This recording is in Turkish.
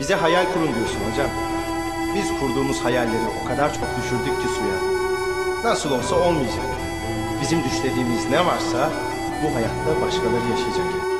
Bize hayal kurun diyorsun hocam. Biz kurduğumuz hayalleri o kadar çok düşürdük ki suya. Nasıl olsa olmayacak. Bizim düşlediğimiz ne varsa bu hayatta başkaları yaşayacak.